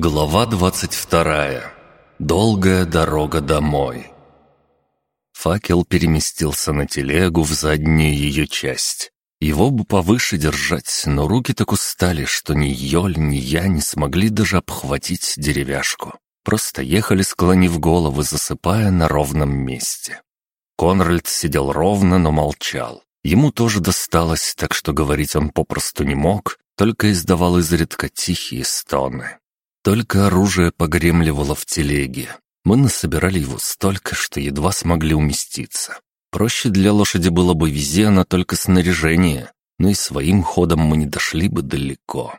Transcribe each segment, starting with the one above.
Глава двадцать вторая. Долгая дорога домой. Факел переместился на телегу в заднюю ее часть. Его бы повыше держать, но руки так устали, что ни Йоль, ни я не смогли даже обхватить деревяшку. Просто ехали, склонив головы, засыпая на ровном месте. Конральд сидел ровно, но молчал. Ему тоже досталось, так что говорить он попросту не мог, только издавал изредка тихие стоны. Только оружие погремливало в телеге. Мы насобирали его столько, что едва смогли уместиться. Проще для лошади было бы везена только снаряжение, но и своим ходом мы не дошли бы далеко.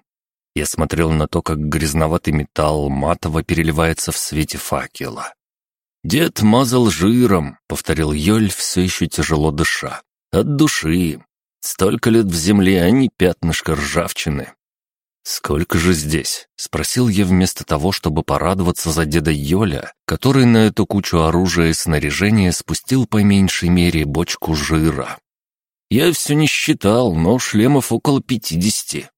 Я смотрел на то, как грязноватый металл матово переливается в свете факела. «Дед мазал жиром», — повторил Йоль, все еще тяжело дыша. «От души. Столько лет в земле, а не пятнышко ржавчины. «Сколько же здесь?» — спросил я вместо того, чтобы порадоваться за деда Йоля, который на эту кучу оружия и снаряжения спустил по меньшей мере бочку жира. «Я все не считал, но шлемов около пятидесяти».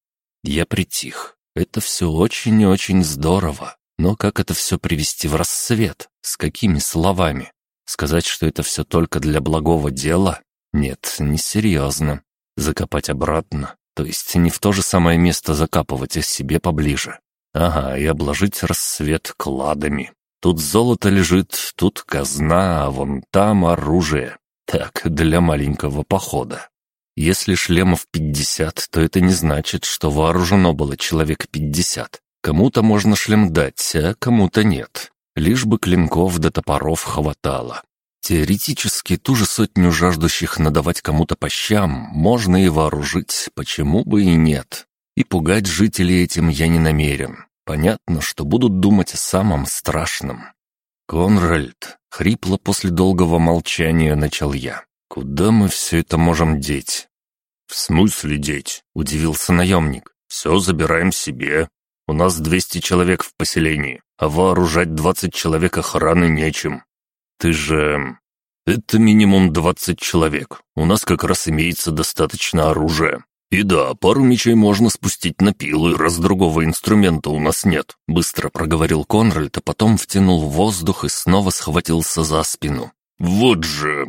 Я притих. Это все очень и очень здорово. Но как это все привести в рассвет? С какими словами? Сказать, что это все только для благого дела? Нет, несерьезно. Закопать обратно? То есть не в то же самое место закапывать, а себе поближе. Ага, и обложить рассвет кладами. Тут золото лежит, тут казна, а вон там оружие. Так, для маленького похода. Если шлемов пятьдесят, то это не значит, что вооружено было человек пятьдесят. Кому-то можно шлем дать, а кому-то нет. Лишь бы клинков до топоров хватало. Теоретически ту же сотню жаждущих надавать кому-то по щам можно и вооружить, почему бы и нет. И пугать жителей этим я не намерен. Понятно, что будут думать о самом страшном. «Конральд», — хрипло после долгого молчания начал я, — «куда мы все это можем деть?» «В смысле деть?» — удивился наемник. «Все забираем себе. У нас двести человек в поселении, а вооружать двадцать человек охраны нечем. Ты же... Это минимум двадцать человек. У нас как раз имеется достаточно оружия. И да, пару мечей можно спустить на пилу, раз другого инструмента у нас нет. Быстро проговорил Конральд, а потом втянул воздух и снова схватился за спину. Вот же...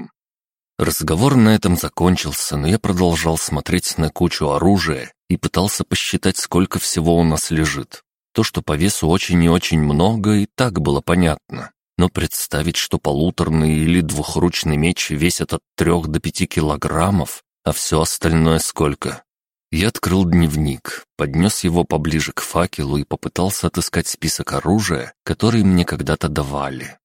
Разговор на этом закончился, но я продолжал смотреть на кучу оружия и пытался посчитать, сколько всего у нас лежит. То, что по весу очень и очень много, и так было понятно но представить, что полуторный или двухручный меч весят от трех до пяти килограммов, а все остальное сколько? Я открыл дневник, поднес его поближе к факелу и попытался отыскать список оружия, который мне когда-то давали.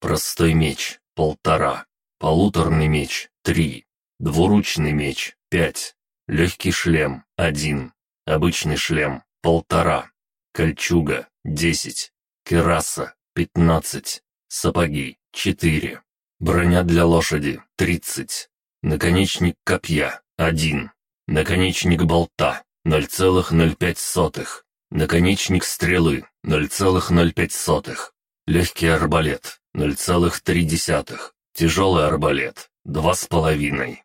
Простой меч — полтора, полуторный меч — три, двуручный меч — пять, легкий шлем — один, обычный шлем — полтора, кольчуга — десять, кераса пятнадцать, сапоги четыре, броня для лошади тридцать, наконечник копья один, наконечник болта ноль целых ноль пять сотых, наконечник стрелы ноль целых ноль пять сотых, легкий арбалет ноль целых три десятых, тяжелый арбалет два с половиной.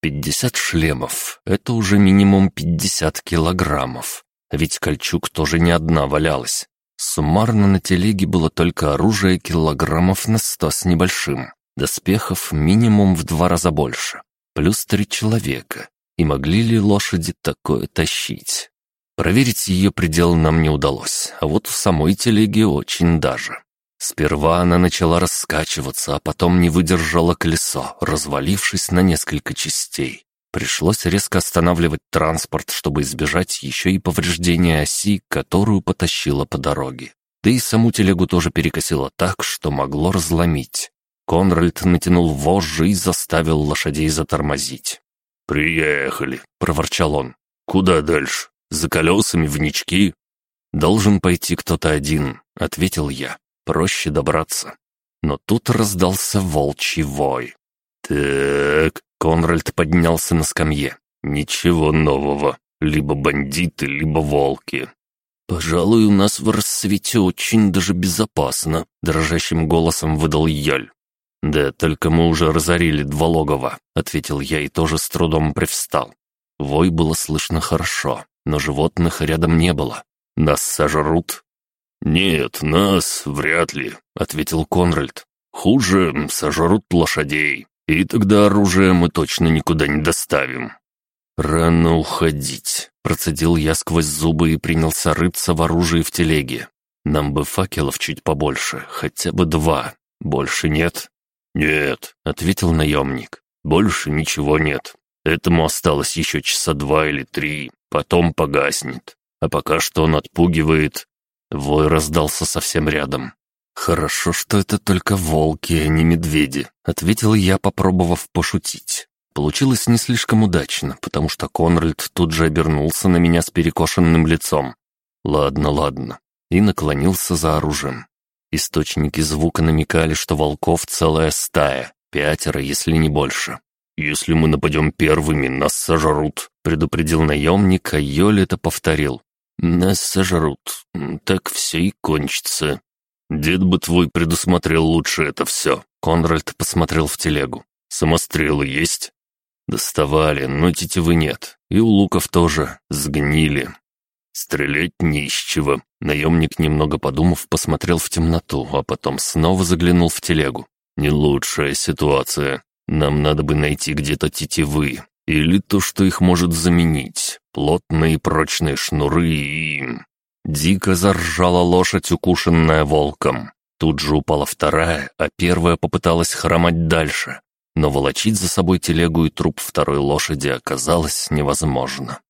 Пятьдесят шлемов — это уже минимум пятьдесят килограммов. Ведь кольчуг тоже не одна валялась. Суммарно на телеге было только оружие килограммов на сто с небольшим. Доспехов минимум в два раза больше. Плюс три человека. И могли ли лошади такое тащить? Проверить ее предел нам не удалось, а вот у самой телеги очень даже. Сперва она начала раскачиваться, а потом не выдержала колесо, развалившись на несколько частей. Пришлось резко останавливать транспорт, чтобы избежать еще и повреждения оси, которую потащило по дороге. Да и саму телегу тоже перекосило так, что могло разломить. Конральд натянул вожжи и заставил лошадей затормозить. «Приехали», — проворчал он. «Куда дальше? За колесами в нички?» «Должен пойти кто-то один», — ответил я. «Проще добраться». Но тут раздался волчий вой. «Так, поднялся на скамье. «Ничего нового. Либо бандиты, либо волки». «Пожалуй, у нас в рассвете очень даже безопасно», — дрожащим голосом выдал Яль. «Да, только мы уже разорили два логова», — ответил я и тоже с трудом привстал. Вой было слышно хорошо, но животных рядом не было. «Нас сожрут?» «Нет, нас вряд ли», — ответил Конральд. «Хуже сожрут лошадей, и тогда оружие мы точно никуда не доставим». «Рано уходить», — процедил я сквозь зубы и принялся рыться в оружии в телеге. «Нам бы факелов чуть побольше, хотя бы два. Больше нет?» «Нет», — ответил наемник. «Больше ничего нет. Этому осталось еще часа два или три, потом погаснет. А пока что он отпугивает...» Вой раздался совсем рядом. «Хорошо, что это только волки, а не медведи», — ответил я, попробовав пошутить. Получилось не слишком удачно, потому что Конральд тут же обернулся на меня с перекошенным лицом. «Ладно, ладно», и наклонился за оружием. Источники звука намекали, что волков целая стая, пятеро, если не больше. «Если мы нападем первыми, нас сожрут», — предупредил наемник, а Йоль это повторил. «Нас сожрут. Так все и кончится». «Дед бы твой предусмотрел лучше это все», — Конральд посмотрел в телегу. «Самострелы есть?» «Доставали, но тетивы нет. И у луков тоже. Сгнили. Стрелять не из чего». Наемник, немного подумав, посмотрел в темноту, а потом снова заглянул в телегу. «Не лучшая ситуация. Нам надо бы найти где-то тетивы. Или то, что их может заменить. Плотные прочные шнуры и... Дико заржала лошадь, укушенная волком. Тут же упала вторая, а первая попыталась хромать дальше. Но волочить за собой телегу и труп второй лошади оказалось невозможно.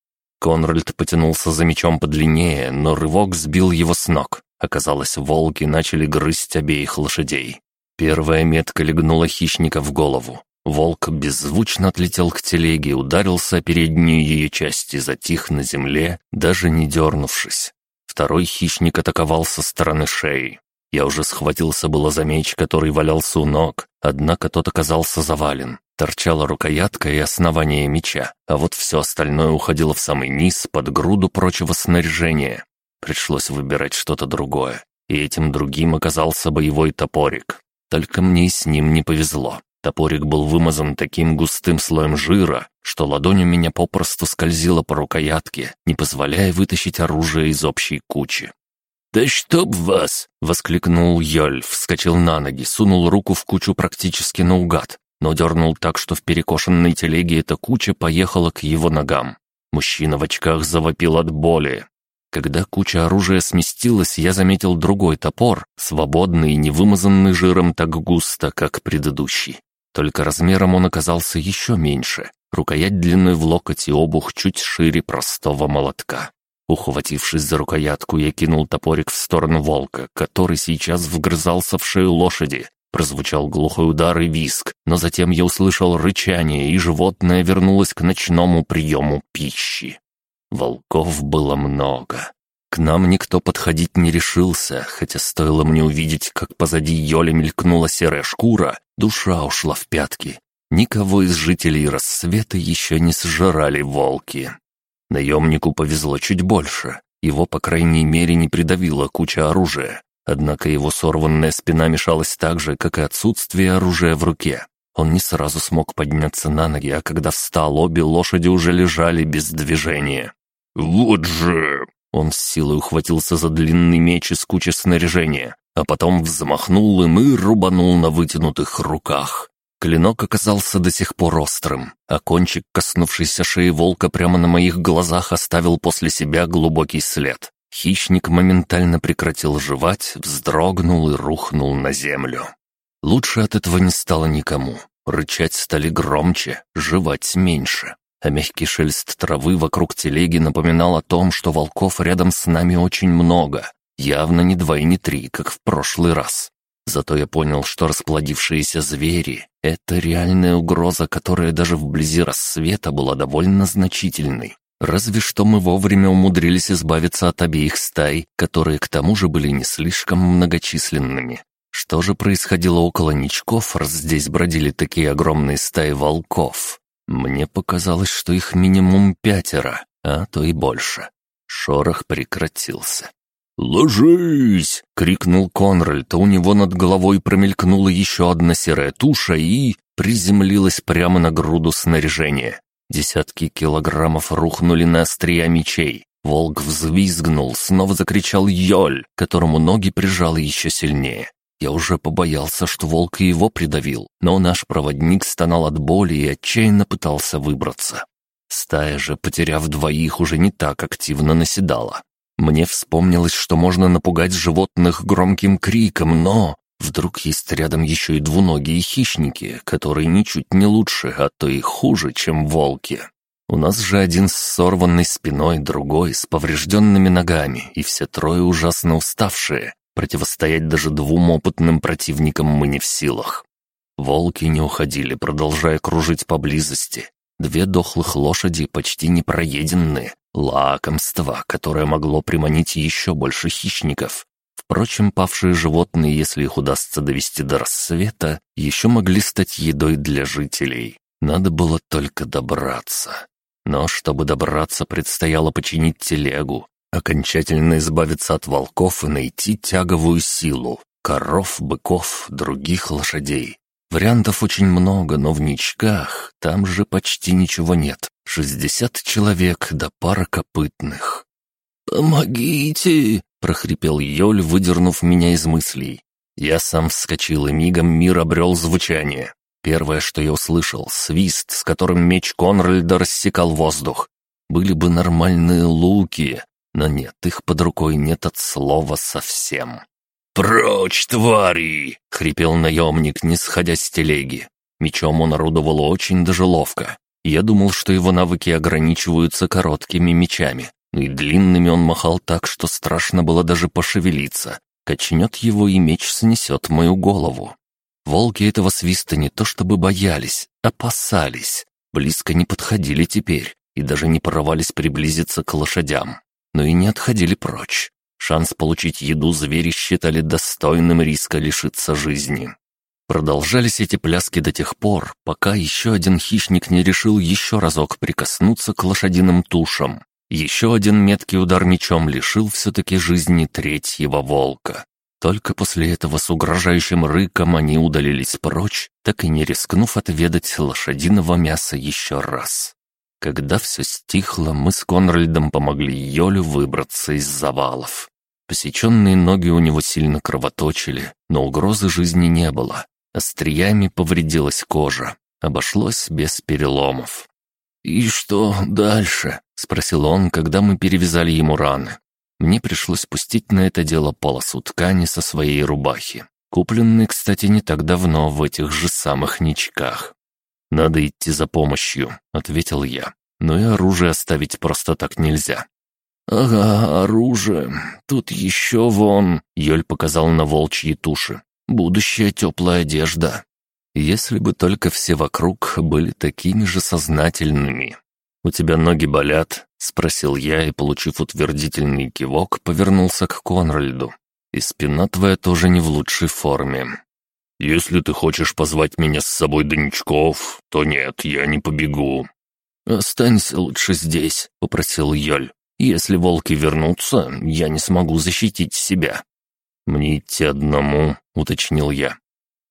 Конральд потянулся за мечом подлиннее, но рывок сбил его с ног. Оказалось, волки начали грызть обеих лошадей. Первая метка легнула хищника в голову. Волк беззвучно отлетел к телеге, ударился о переднюю ее часть и затих на земле, даже не дернувшись. Второй хищник атаковал со стороны шеи. Я уже схватился было за меч, который валялся у ног, однако тот оказался завален. Торчала рукоятка и основание меча, а вот все остальное уходило в самый низ под груду прочего снаряжения. Пришлось выбирать что-то другое, и этим другим оказался боевой топорик. Только мне с ним не повезло. Топорик был вымазан таким густым слоем жира, что ладонь у меня попросту скользила по рукоятке, не позволяя вытащить оружие из общей кучи. «Да чтоб вас!» — воскликнул Йоль, вскочил на ноги, сунул руку в кучу практически наугад, но дернул так, что в перекошенной телеге эта куча поехала к его ногам. Мужчина в очках завопил от боли. Когда куча оружия сместилась, я заметил другой топор, свободный и не вымазанный жиром так густо, как предыдущий. Только размером он оказался еще меньше. Рукоять длиной в локоть и обух чуть шире простого молотка. Ухватившись за рукоятку, я кинул топорик в сторону волка, который сейчас вгрызался в шею лошади. Прозвучал глухой удар и виск, но затем я услышал рычание, и животное вернулось к ночному приему пищи. Волков было много. К нам никто подходить не решился, хотя стоило мне увидеть, как позади Йоли мелькнула серая шкура, душа ушла в пятки. Никого из жителей рассвета еще не сжирали волки. Наемнику повезло чуть больше. Его, по крайней мере, не придавила куча оружия. Однако его сорванная спина мешалась так же, как и отсутствие оружия в руке. Он не сразу смог подняться на ноги, а когда встал, обе лошади уже лежали без движения. «Вот же!» Он с силой ухватился за длинный меч из кучи снаряжения, а потом взмахнул им и рубанул на вытянутых руках. Клинок оказался до сих пор острым, а кончик, коснувшийся шеи волка прямо на моих глазах, оставил после себя глубокий след. Хищник моментально прекратил жевать, вздрогнул и рухнул на землю. Лучше от этого не стало никому. Рычать стали громче, жевать меньше а мягкий шелест травы вокруг телеги напоминал о том, что волков рядом с нами очень много, явно не два и не три, как в прошлый раз. Зато я понял, что расплодившиеся звери — это реальная угроза, которая даже вблизи рассвета была довольно значительной. Разве что мы вовремя умудрились избавиться от обеих стай, которые к тому же были не слишком многочисленными. Что же происходило около ничков, раз здесь бродили такие огромные стаи волков? Мне показалось, что их минимум пятеро, а то и больше. Шорох прекратился. «Ложись!» — крикнул Конральд, а у него над головой промелькнула еще одна серая туша и приземлилась прямо на груду снаряжения. Десятки килограммов рухнули на острия мечей. Волк взвизгнул, снова закричал «Йоль!», которому ноги прижало еще сильнее. Я уже побоялся, что волк его придавил, но наш проводник стонал от боли и отчаянно пытался выбраться. Стая же, потеряв двоих, уже не так активно наседала. Мне вспомнилось, что можно напугать животных громким криком, но... Вдруг есть рядом еще и двуногие хищники, которые ничуть не лучше, а то и хуже, чем волки. У нас же один с сорванной спиной, другой с поврежденными ногами, и все трое ужасно уставшие. Противостоять даже двум опытным противникам мы не в силах. Волки не уходили, продолжая кружить поблизости. Две дохлых лошади почти не проеденные. Лакомство, которое могло приманить еще больше хищников. Впрочем, павшие животные, если их удастся довести до рассвета, еще могли стать едой для жителей. Надо было только добраться. Но чтобы добраться, предстояло починить телегу, окончательно избавиться от волков и найти тяговую силу, коров, быков, других лошадей. Вариантов очень много, но в ничках там же почти ничего нет. Шестьдесят человек да пара копытных. «Помогите!» — прохрипел Йоль, выдернув меня из мыслей. Я сам вскочил, и мигом мир обрел звучание. Первое, что я услышал — свист, с которым меч Конральда рассекал воздух. Были бы нормальные луки, но нет, их под рукой нет от слова совсем. «Прочь, твари!» — хрипел наемник, не сходя с телеги. Мечом он орудовал очень даже ловко. Я думал, что его навыки ограничиваются короткими мечами, но и длинными он махал так, что страшно было даже пошевелиться. Качнет его, и меч снесет мою голову. Волки этого свиста не то чтобы боялись, опасались. Близко не подходили теперь и даже не порывались приблизиться к лошадям но и не отходили прочь. Шанс получить еду звери считали достойным риска лишиться жизни. Продолжались эти пляски до тех пор, пока еще один хищник не решил еще разок прикоснуться к лошадиным тушам. Еще один меткий удар мечом лишил все-таки жизни третьего волка. Только после этого с угрожающим рыком они удалились прочь, так и не рискнув отведать лошадиного мяса еще раз. Когда все стихло, мы с Конральдом помогли Йолю выбраться из завалов. Посеченные ноги у него сильно кровоточили, но угрозы жизни не было. Остриями повредилась кожа. Обошлось без переломов. «И что дальше?» — спросил он, когда мы перевязали ему раны. Мне пришлось пустить на это дело полосу ткани со своей рубахи, купленной, кстати, не так давно в этих же самых ничках. «Надо идти за помощью», — ответил я. «Но и оружие оставить просто так нельзя». «Ага, оружие. Тут еще вон...» — Йоль показал на волчьи туши. «Будущая теплая одежда». Если бы только все вокруг были такими же сознательными. «У тебя ноги болят?» — спросил я и, получив утвердительный кивок, повернулся к Конральду. «И спина твоя тоже не в лучшей форме. «Если ты хочешь позвать меня с собой до Ничков, то нет, я не побегу». «Останься лучше здесь», — попросил Йоль. «Если волки вернутся, я не смогу защитить себя». «Мне идти одному», — уточнил я.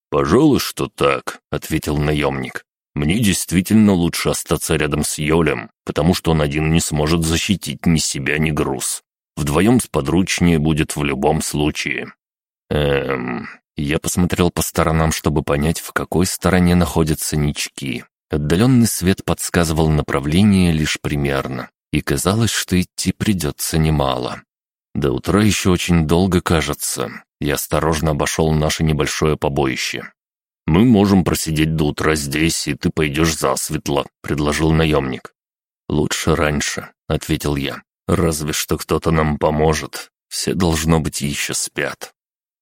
«Пожалуй, что так», — ответил наемник. «Мне действительно лучше остаться рядом с Йолем, потому что он один не сможет защитить ни себя, ни груз. Вдвоем сподручнее будет в любом случае». «Эм, я посмотрел по сторонам, чтобы понять, в какой стороне находятся нички. Отдаленный свет подсказывал направление лишь примерно, и казалось, что идти придется немало. До утра еще очень долго кажется. Я осторожно обошел наше небольшое побоище. «Мы можем просидеть до утра здесь, и ты пойдешь засветло», — предложил наемник. «Лучше раньше», — ответил я. «Разве что кто-то нам поможет. Все, должно быть, еще спят».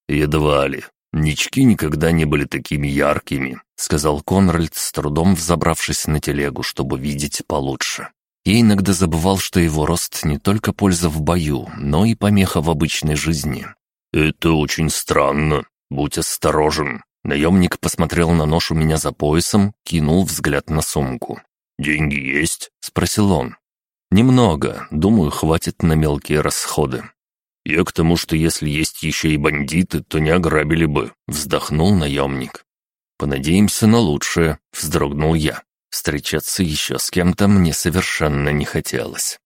«Едва ли. «Нички никогда не были такими яркими», — сказал Конральд, с трудом взобравшись на телегу, чтобы видеть получше. Я иногда забывал, что его рост не только польза в бою, но и помеха в обычной жизни. «Это очень странно. Будь осторожен». Наемник посмотрел на нож у меня за поясом, кинул взгляд на сумку. «Деньги есть?» — спросил он. «Немного. Думаю, хватит на мелкие расходы». «Я к тому, что если есть еще и бандиты, то не ограбили бы», — вздохнул наемник. «Понадеемся на лучшее», — вздрогнул я. Встречаться еще с кем-то мне совершенно не хотелось.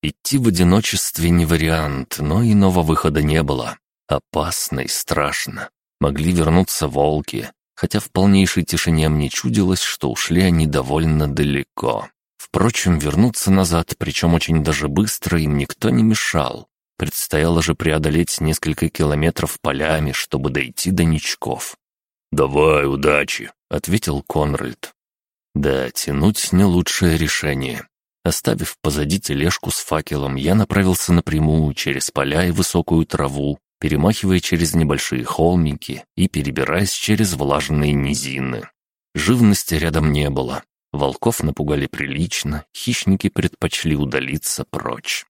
Идти в одиночестве не вариант, но иного выхода не было. Опасно и страшно. Могли вернуться волки, хотя в полнейшей тишине мне чудилось, что ушли они довольно далеко. Впрочем, вернуться назад, причем очень даже быстро, им никто не мешал. Предстояло же преодолеть несколько километров полями, чтобы дойти до Ничков. «Давай, удачи», — ответил Конральд. Да, тянуть не лучшее решение. Оставив позади тележку с факелом, я направился напрямую через поля и высокую траву, перемахивая через небольшие холмики и перебираясь через влажные низины. Живности рядом не было. Волков напугали прилично, хищники предпочли удалиться прочь.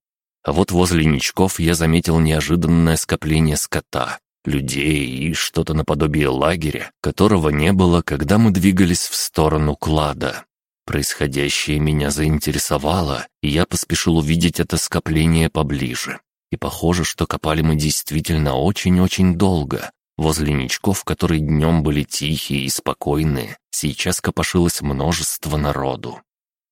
А вот возле ничков я заметил неожиданное скопление скота, людей и что-то наподобие лагеря, которого не было, когда мы двигались в сторону клада. Происходящее меня заинтересовало, и я поспешил увидеть это скопление поближе. И похоже, что копали мы действительно очень-очень долго. Возле ничков, которые днем были тихие и спокойные, сейчас копошилось множество народу.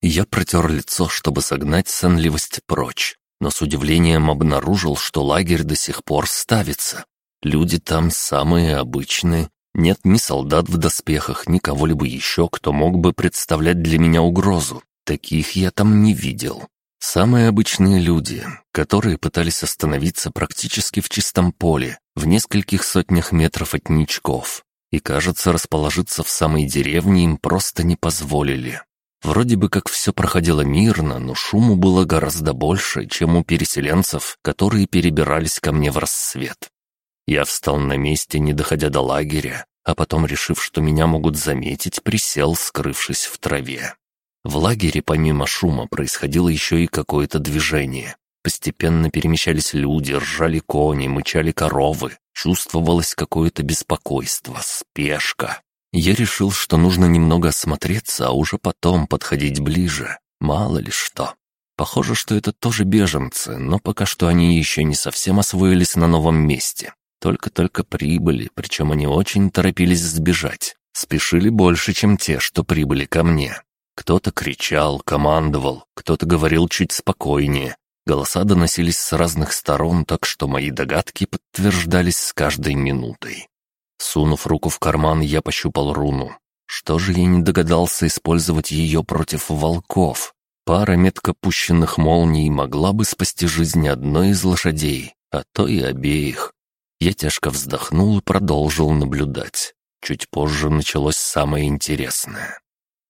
Я протер лицо, чтобы согнать сонливость прочь, но с удивлением обнаружил, что лагерь до сих пор ставится. Люди там самые обычные, нет ни солдат в доспехах, ни кого-либо еще, кто мог бы представлять для меня угрозу. Таких я там не видел. Самые обычные люди, которые пытались остановиться практически в чистом поле, в нескольких сотнях метров от ничков. И, кажется, расположиться в самой деревне им просто не позволили. Вроде бы как все проходило мирно, но шуму было гораздо больше, чем у переселенцев, которые перебирались ко мне в рассвет. Я встал на месте, не доходя до лагеря, а потом, решив, что меня могут заметить, присел, скрывшись в траве. В лагере помимо шума происходило еще и какое-то движение. Постепенно перемещались люди, ржали кони, мычали коровы. Чувствовалось какое-то беспокойство, спешка. Я решил, что нужно немного осмотреться, а уже потом подходить ближе. Мало ли что. Похоже, что это тоже беженцы, но пока что они еще не совсем освоились на новом месте. Только-только прибыли, причем они очень торопились сбежать. Спешили больше, чем те, что прибыли ко мне. Кто-то кричал, командовал, кто-то говорил чуть спокойнее. Голоса доносились с разных сторон, так что мои догадки подтверждались с каждой минутой. Сунув руку в карман, я пощупал руну. Что же я не догадался использовать ее против волков? Пара метко пущенных молний могла бы спасти жизнь одной из лошадей, а то и обеих. Я тяжко вздохнул и продолжил наблюдать. Чуть позже началось самое интересное.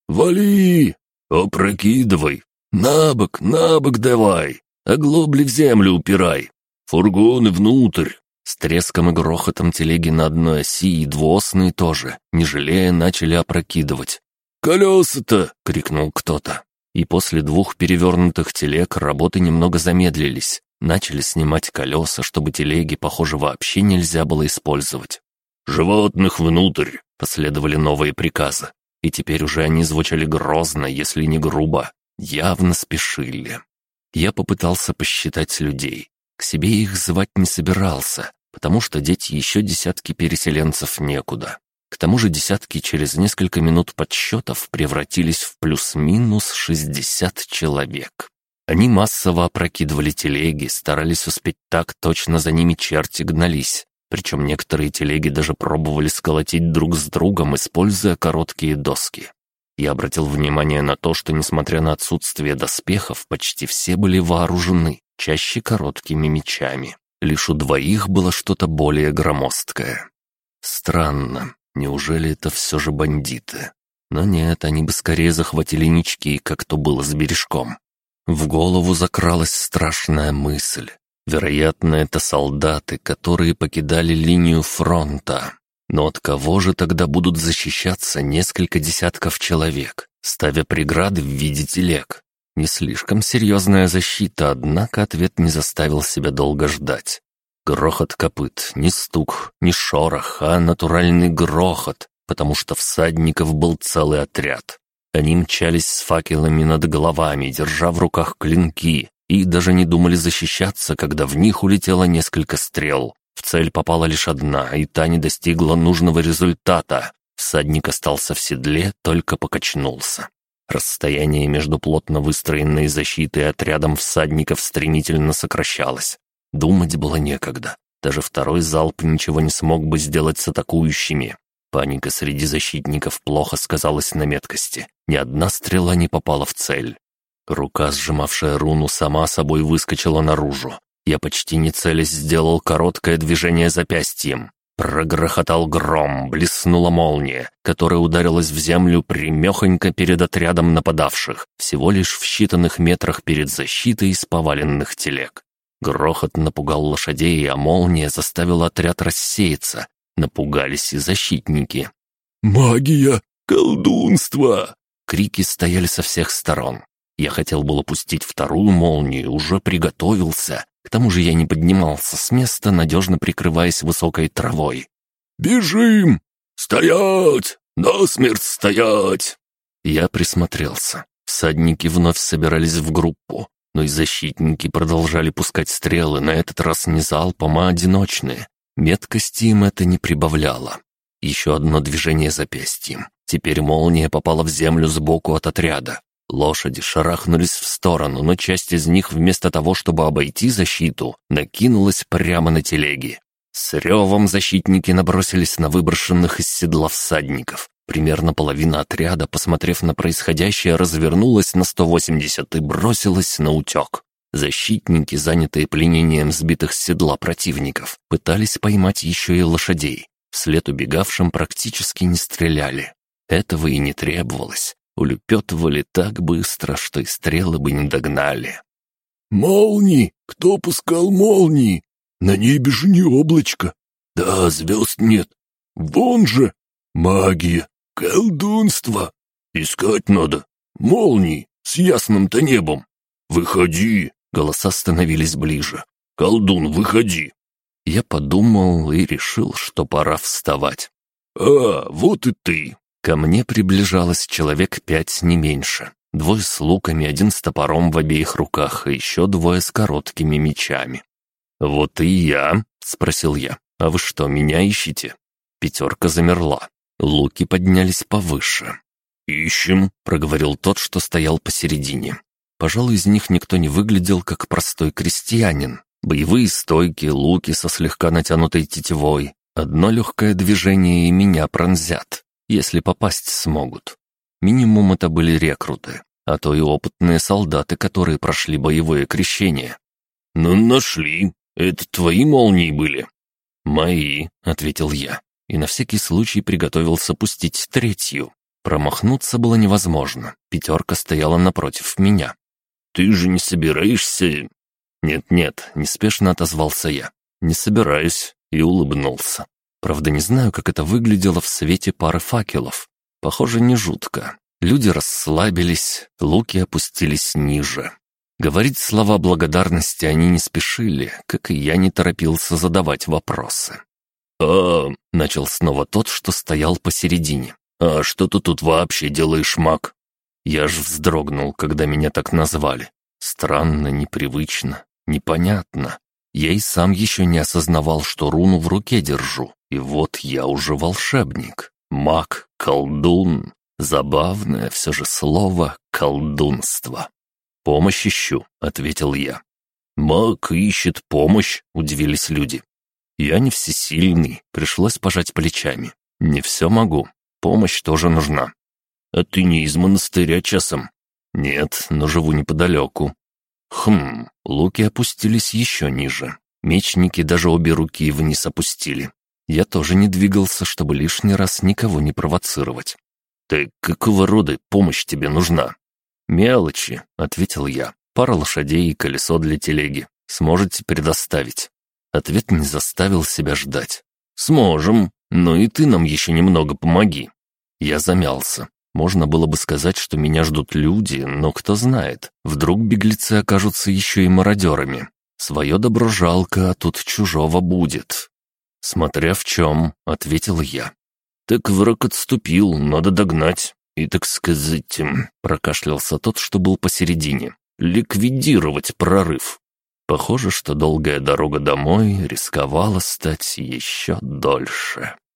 «Вали! Опрокидывай! Набок, набок давай! Оглобли в землю упирай! Фургоны внутрь!» С треском и грохотом телеги на одной оси и двуосные тоже, не жалея, начали опрокидывать. «Колеса-то!» — крикнул кто-то. И после двух перевернутых телег работы немного замедлились. Начали снимать колеса, чтобы телеги, похоже, вообще нельзя было использовать. «Животных внутрь!» — последовали новые приказы и теперь уже они звучали грозно, если не грубо. Явно спешили. Я попытался посчитать людей. К себе их звать не собирался, потому что дети еще десятки переселенцев некуда. К тому же десятки через несколько минут подсчетов превратились в плюс-минус 60 человек. Они массово опрокидывали телеги, старались успеть так, точно за ними черти гнались. Причем некоторые телеги даже пробовали сколотить друг с другом, используя короткие доски. Я обратил внимание на то, что, несмотря на отсутствие доспехов, почти все были вооружены, чаще короткими мечами. Лишь у двоих было что-то более громоздкое. Странно, неужели это все же бандиты? Но нет, они бы скорее захватили нички, как то было с бережком. В голову закралась страшная мысль. Вероятно, это солдаты, которые покидали линию фронта. Но от кого же тогда будут защищаться несколько десятков человек, ставя преграды в виде телег? Не слишком серьезная защита, однако ответ не заставил себя долго ждать. Грохот копыт, не стук, не шорох, а натуральный грохот, потому что всадников был целый отряд. Они мчались с факелами над головами, держа в руках клинки, и даже не думали защищаться, когда в них улетело несколько стрел. В цель попала лишь одна, и та не достигла нужного результата. Всадник остался в седле, только покачнулся. Расстояние между плотно выстроенной защитой и отрядом всадников стремительно сокращалось. Думать было некогда. Даже второй залп ничего не смог бы сделать с атакующими. Паника среди защитников плохо сказалась на меткости. Ни одна стрела не попала в цель. Рука, сжимавшая руну, сама собой выскочила наружу. Я почти не целясь сделал короткое движение запястьем. Прогрохотал гром, блеснула молния, которая ударилась в землю примехонько перед отрядом нападавших, всего лишь в считанных метрах перед защитой из поваленных телег. Грохот напугал лошадей, а молния заставила отряд рассеяться. Напугались и защитники. «Магия! Колдунство!» Крики стояли со всех сторон. Я хотел было пустить вторую молнию, уже приготовился, к тому же я не поднимался с места, надежно прикрываясь высокой травой. «Бежим! Стоять! Насмерть стоять!» Я присмотрелся. Всадники вновь собирались в группу, но и защитники продолжали пускать стрелы, на этот раз не залпом, а одиночные. Меткости им это не прибавляло. Еще одно движение запястьем. Теперь молния попала в землю сбоку от отряда. Лошади шарахнулись в сторону, но часть из них вместо того, чтобы обойти защиту, накинулась прямо на телеги. С ревом защитники набросились на выброшенных из седла всадников. Примерно половина отряда, посмотрев на происходящее, развернулась на 180 и бросилась на утек. Защитники, занятые пленением сбитых с седла противников, пытались поймать еще и лошадей. Вслед убегавшим практически не стреляли. Этого и не требовалось улепетывали так быстро, что и стрелы бы не догнали. «Молнии! Кто пускал молнии? На небе же не облачко. Да, звезд нет. Вон же! Магия! Колдунство! Искать надо! Молнии! С ясным-то небом! Выходи!» Голоса становились ближе. «Колдун, выходи!» Я подумал и решил, что пора вставать. «А, вот и ты!» Ко мне приближалось человек пять, не меньше. Двое с луками, один с топором в обеих руках, и еще двое с короткими мечами. «Вот и я», — спросил я. «А вы что, меня ищете?» Пятерка замерла. Луки поднялись повыше. «Ищем», — проговорил тот, что стоял посередине. Пожалуй, из них никто не выглядел, как простой крестьянин. Боевые стойки, луки со слегка натянутой тетивой. Одно легкое движение и меня пронзят если попасть смогут. Минимум это были рекруты, а то и опытные солдаты, которые прошли боевое крещение. «Ну, нашли. Это твои молнии были?» «Мои», — ответил я, и на всякий случай приготовился пустить третью. Промахнуться было невозможно, пятерка стояла напротив меня. «Ты же не собираешься...» «Нет-нет», — неспешно отозвался я. «Не собираюсь», и улыбнулся. Правда, не знаю, как это выглядело в свете пары факелов. Похоже, не жутко. Люди расслабились, луки опустились ниже. Говорить слова благодарности они не спешили, как и я не торопился задавать вопросы. «А...» — начал снова тот, что стоял посередине. «А что ты тут вообще делаешь, маг?» Я ж вздрогнул, когда меня так назвали. Странно, непривычно, непонятно. Я и сам еще не осознавал, что руну в руке держу. И вот я уже волшебник, маг, колдун. Забавное все же слово «колдунство». «Помощь ищу», — ответил я. «Маг ищет помощь», — удивились люди. «Я не всесильный, пришлось пожать плечами. Не все могу, помощь тоже нужна». «А ты не из монастыря часом?» «Нет, но живу неподалеку». «Хм...» Луки опустились еще ниже. Мечники даже обе руки вниз опустили. Я тоже не двигался, чтобы лишний раз никого не провоцировать. «Ты какого рода помощь тебе нужна?» «Мелочи», — ответил я. «Пара лошадей и колесо для телеги. Сможете предоставить?» Ответ не заставил себя ждать. «Сможем, но и ты нам еще немного помоги». Я замялся. Можно было бы сказать, что меня ждут люди, но кто знает, вдруг беглецы окажутся еще и мародерами. Свое добро жалко, а тут чужого будет. «Смотря в чем», — ответил я. «Так враг отступил, надо догнать. И, так сказать, прокашлялся тот, что был посередине. Ликвидировать прорыв». Похоже, что долгая дорога домой рисковала стать еще дольше.